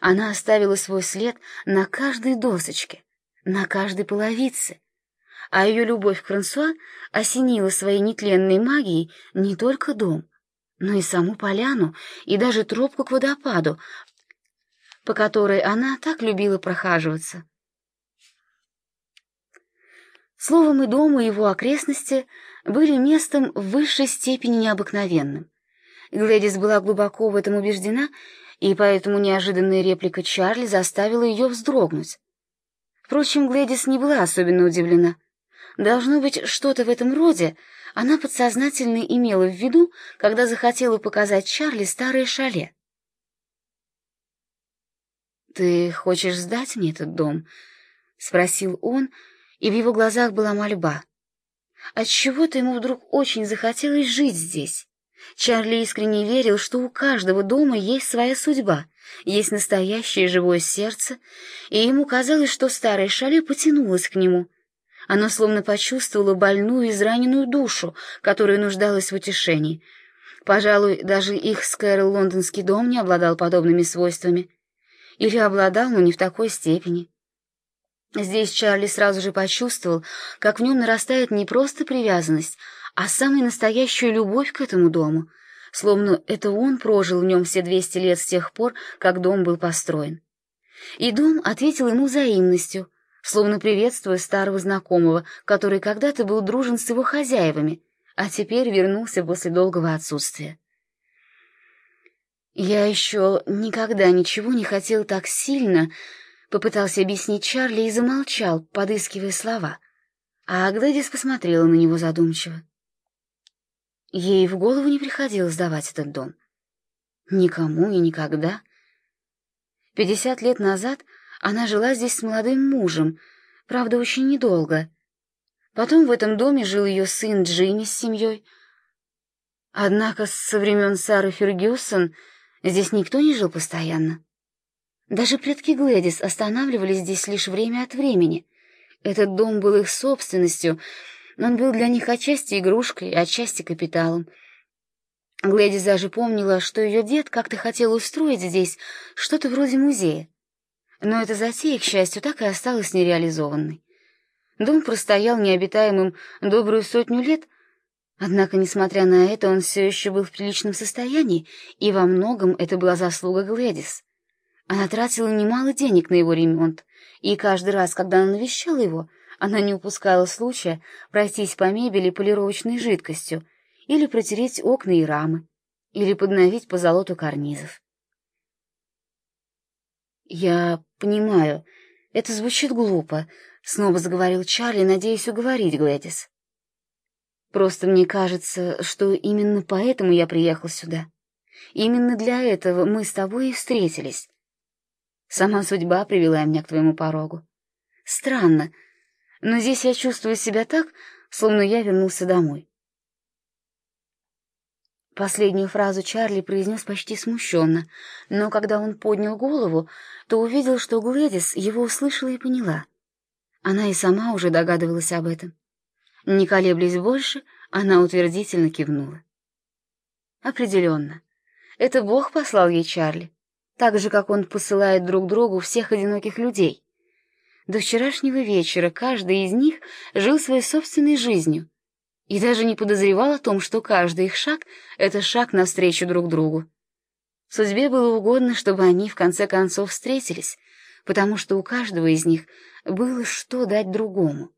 Она оставила свой след на каждой досочке, на каждой половице, а ее любовь к Франсуа осенила своей нетленной магией не только дом, но и саму поляну, и даже тропку к водопаду, по которой она так любила прохаживаться. Словом, и дом, и его окрестности были местом в высшей степени необыкновенным. Глэдис была глубоко в этом убеждена, и поэтому неожиданная реплика Чарли заставила ее вздрогнуть. Впрочем, Глэдис не была особенно удивлена. Должно быть, что-то в этом роде она подсознательно имела в виду, когда захотела показать Чарли старое шале. «Ты хочешь сдать мне этот дом?» — спросил он, и в его глазах была мольба. Отчего-то ему вдруг очень захотелось жить здесь. Чарли искренне верил, что у каждого дома есть своя судьба, есть настоящее живое сердце, и ему казалось, что старое шале потянулось к нему. Оно словно почувствовало больную, израненную душу, которая нуждалась в утешении. Пожалуй, даже их с лондонский дом не обладал подобными свойствами. Или обладал, но не в такой степени. Здесь Чарли сразу же почувствовал, как в нем нарастает не просто привязанность, а самая настоящая любовь к этому дому, словно это он прожил в нем все двести лет с тех пор, как дом был построен. И дом ответил ему взаимностью, словно приветствуя старого знакомого, который когда-то был дружен с его хозяевами, а теперь вернулся после долгого отсутствия. «Я еще никогда ничего не хотел так сильно», Попытался объяснить Чарли и замолчал, подыскивая слова. А Глэдис посмотрела на него задумчиво. Ей в голову не приходилось сдавать этот дом. Никому и никогда. Пятьдесят лет назад она жила здесь с молодым мужем, правда, очень недолго. Потом в этом доме жил ее сын Джимми с семьей. Однако со времен Сары Фергюсон здесь никто не жил постоянно. Даже предки Глэдис останавливались здесь лишь время от времени. Этот дом был их собственностью, он был для них отчасти игрушкой, отчасти капиталом. Глэдис даже помнила, что ее дед как-то хотел устроить здесь что-то вроде музея. Но эта затея, к счастью, так и осталась нереализованной. Дом простоял необитаемым добрую сотню лет, однако, несмотря на это, он все еще был в приличном состоянии, и во многом это была заслуга Глэдис. Она тратила немало денег на его ремонт, и каждый раз, когда она навещала его, она не упускала случая пройтись по мебели полировочной жидкостью или протереть окна и рамы, или подновить по золоту карнизов. «Я понимаю, это звучит глупо», — снова заговорил Чарли, надеясь уговорить Глэдис. «Просто мне кажется, что именно поэтому я приехал сюда. Именно для этого мы с тобой и встретились. Сама судьба привела меня к твоему порогу. Странно, но здесь я чувствую себя так, словно я вернулся домой. Последнюю фразу Чарли произнес почти смущенно, но когда он поднял голову, то увидел, что Глэдис его услышала и поняла. Она и сама уже догадывалась об этом. Не колеблясь больше, она утвердительно кивнула. Определенно. Это Бог послал ей Чарли так же, как он посылает друг другу всех одиноких людей. До вчерашнего вечера каждый из них жил своей собственной жизнью и даже не подозревал о том, что каждый их шаг — это шаг навстречу друг другу. Судьбе было угодно, чтобы они в конце концов встретились, потому что у каждого из них было что дать другому.